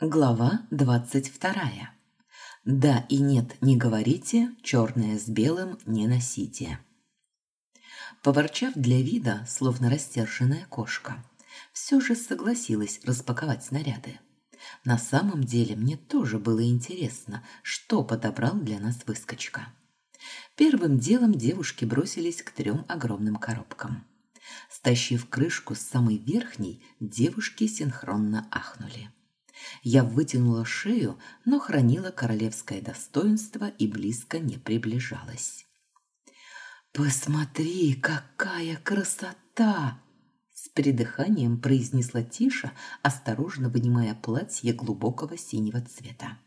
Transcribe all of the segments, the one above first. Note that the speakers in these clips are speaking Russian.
Глава двадцать вторая. Да и нет не говорите, черное с белым не носите. Поворчав для вида, словно растерженная кошка, все же согласилась распаковать снаряды. На самом деле мне тоже было интересно, что подобрал для нас выскочка. Первым делом девушки бросились к трем огромным коробкам. Стащив крышку с самой верхней, девушки синхронно ахнули. Я вытянула шею, но хранила королевское достоинство и близко не приближалась. «Посмотри, какая красота!» С придыханием произнесла Тиша, осторожно вынимая платье глубокого синего цвета.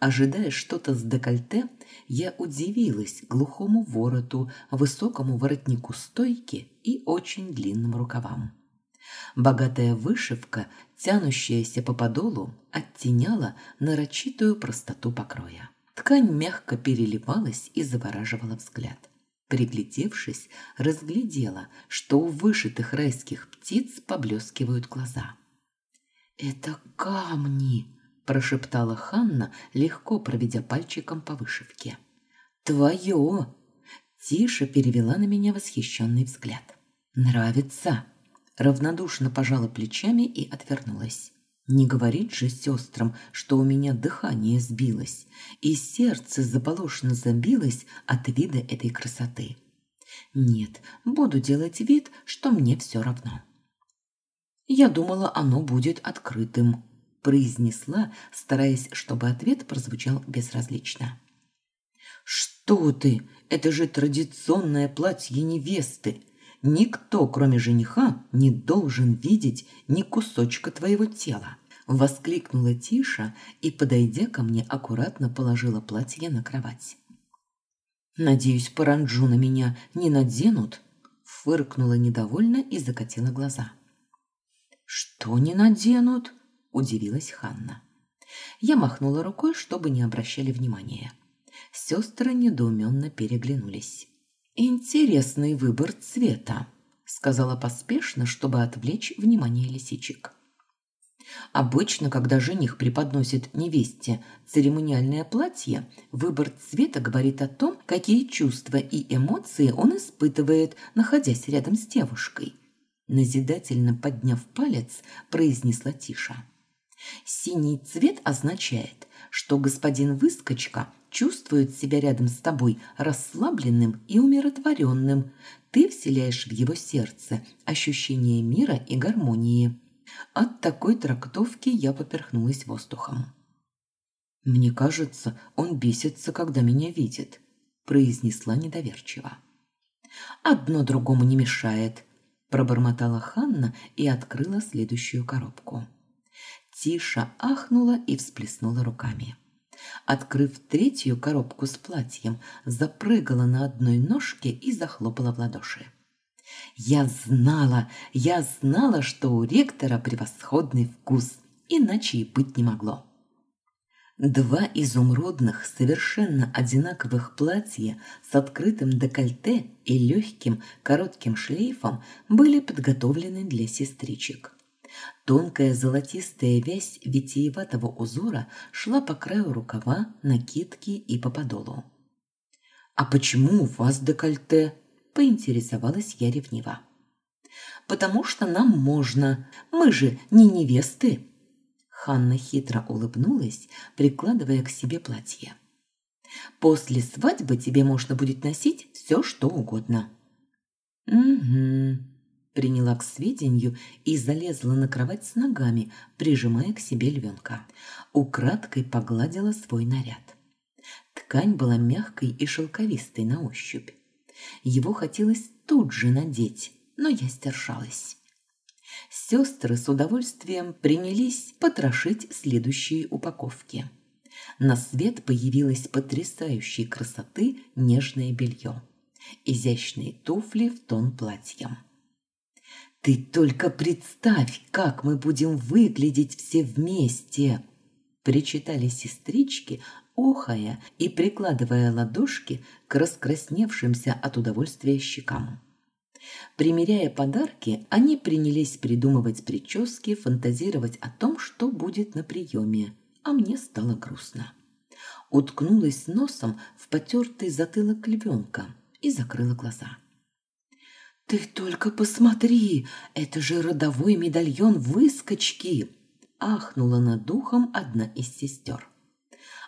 Ожидая что-то с декольте, я удивилась глухому вороту, высокому воротнику стойки и очень длинным рукавам. Богатая вышивка, тянущаяся по подолу, оттеняла нарочитую простоту покроя. Ткань мягко переливалась и завораживала взгляд. Приглядевшись, разглядела, что у вышитых райских птиц поблескивают глаза. «Это камни!» – прошептала Ханна, легко проведя пальчиком по вышивке. «Твое!» – Тише перевела на меня восхищенный взгляд. «Нравится!» Равнодушно пожала плечами и отвернулась. Не говорит же сестрам, что у меня дыхание сбилось, и сердце заполошно забилось от вида этой красоты. Нет, буду делать вид, что мне все равно. Я думала, оно будет открытым, произнесла, стараясь, чтобы ответ прозвучал безразлично. Что ты? Это же традиционное платье невесты. Никто, кроме жениха, не должен видеть ни кусочка твоего тела. Воскликнула Тиша и, подойдя ко мне, аккуратно положила платье на кровать. «Надеюсь, паранджу на меня не наденут?» Фыркнула недовольно и закатила глаза. «Что не наденут?» – удивилась Ханна. Я махнула рукой, чтобы не обращали внимания. Сестры недоуменно переглянулись. «Интересный выбор цвета», – сказала поспешно, чтобы отвлечь внимание лисичек. Обычно, когда жених преподносит невесте церемониальное платье, выбор цвета говорит о том, какие чувства и эмоции он испытывает, находясь рядом с девушкой. Назидательно подняв палец, произнесла Тиша. Синий цвет означает, что господин Выскочка чувствует себя рядом с тобой расслабленным и умиротворенным. Ты вселяешь в его сердце ощущение мира и гармонии. От такой трактовки я поперхнулась воздухом. «Мне кажется, он бесится, когда меня видит», – произнесла недоверчиво. «Одно другому не мешает», – пробормотала Ханна и открыла следующую коробку. Тиша ахнула и всплеснула руками. Открыв третью коробку с платьем, запрыгала на одной ножке и захлопала в ладоши. Я знала, я знала, что у ректора превосходный вкус, иначе и быть не могло. Два изумрудных, совершенно одинаковых платья с открытым декольте и легким коротким шлейфом были подготовлены для сестричек. Тонкая золотистая вязь витиеватого узора шла по краю рукава, накидки и по подолу. «А почему у вас декольте?» – поинтересовалась я ревниво. «Потому что нам можно. Мы же не невесты!» Ханна хитро улыбнулась, прикладывая к себе платье. «После свадьбы тебе можно будет носить все, что угодно». «Угу», приняла к сведению и залезла на кровать с ногами, прижимая к себе львенка. Украдкой погладила свой наряд. Ткань была мягкой и шелковистой на ощупь. Его хотелось тут же надеть, но я сдержалась. Сестры с удовольствием принялись потрошить следующие упаковки. На свет появилось потрясающей красоты нежное белье. Изящные туфли в тон платьям. Ты только представь, как мы будем выглядеть все вместе, причитали сестрички, охая и прикладывая ладошки к раскрасневшимся от удовольствия щекам. Примеряя подарки, они принялись придумывать прически, фантазировать о том, что будет на приеме, а мне стало грустно. Уткнулась носом в потертый затылок львенка и закрыла глаза. «Ты только посмотри! Это же родовой медальон выскочки!» Ахнула над духом одна из сестер.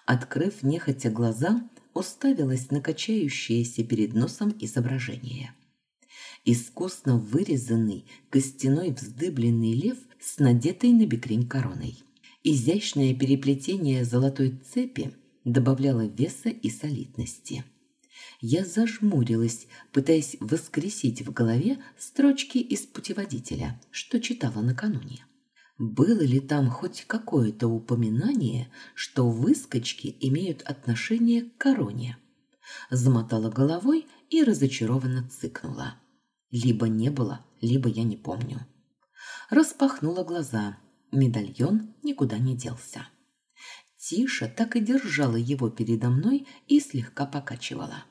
Открыв нехотя глаза, уставилась на качающееся перед носом изображение. Искусно вырезанный костяной вздыбленный лев с надетой на бекрень короной. Изящное переплетение золотой цепи добавляло веса и солидности. Я зажмурилась, пытаясь воскресить в голове строчки из путеводителя, что читала накануне. Было ли там хоть какое-то упоминание, что выскочки имеют отношение к короне? Замотала головой и разочарованно цыкнула. Либо не было, либо я не помню. Распахнула глаза. Медальон никуда не делся. Тиша так и держала его передо мной и слегка покачивала.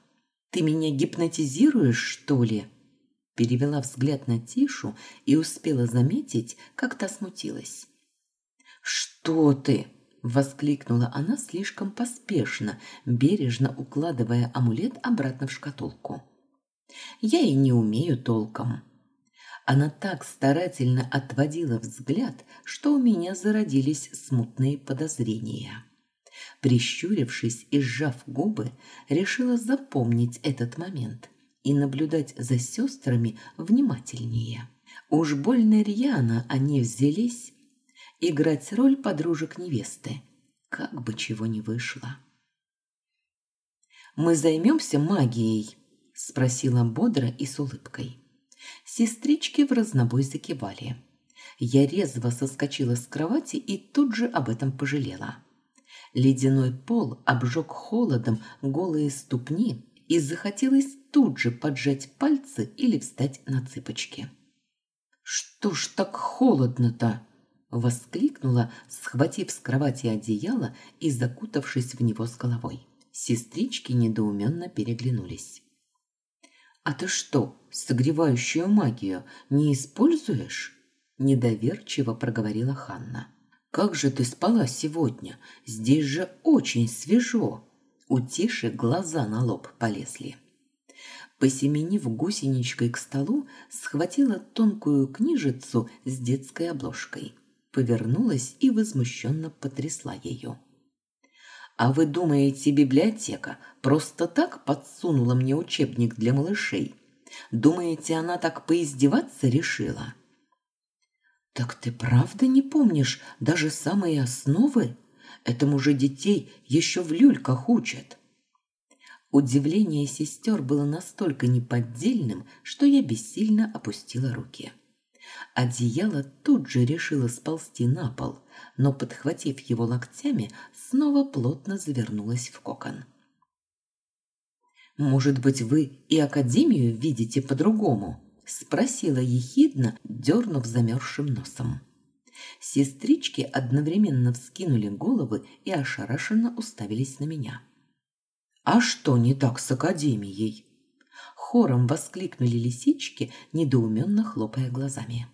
«Ты меня гипнотизируешь, что ли?» Перевела взгляд на Тишу и успела заметить, как та смутилась. «Что ты?» – воскликнула она слишком поспешно, бережно укладывая амулет обратно в шкатулку. «Я и не умею толком». Она так старательно отводила взгляд, что у меня зародились смутные подозрения. Прищурившись и сжав губы, решила запомнить этот момент и наблюдать за сестрами внимательнее. Уж больно рьяно они взялись играть роль подружек невесты, как бы чего не вышло. «Мы займемся магией?» – спросила бодро и с улыбкой. Сестрички в разнобой закивали. Я резво соскочила с кровати и тут же об этом пожалела. Ледяной пол обжег холодом голые ступни, и захотелось тут же поджать пальцы или встать на цыпочки. «Что ж так холодно-то?» – воскликнула, схватив с кровати одеяло и закутавшись в него с головой. Сестрички недоуменно переглянулись. «А ты что, согревающую магию не используешь?» – недоверчиво проговорила Ханна. «Как же ты спала сегодня? Здесь же очень свежо!» У Тиши глаза на лоб полезли. Посеменив гусеничкой к столу, схватила тонкую книжицу с детской обложкой, повернулась и возмущенно потрясла ее. «А вы думаете, библиотека просто так подсунула мне учебник для малышей? Думаете, она так поиздеваться решила?» «Так ты правда не помнишь даже самые основы?» Этому же детей еще в люльках учат. Удивление сестер было настолько неподдельным, что я бессильно опустила руки. Одеяло тут же решило сползти на пол, но, подхватив его локтями, снова плотно завернулось в кокон. «Может быть, вы и Академию видите по-другому?» – спросила ехидно, дернув замерзшим носом. Сестрички одновременно вскинули головы и ошарашенно уставились на меня. «А что не так с Академией?» Хором воскликнули лисички, недоуменно хлопая глазами.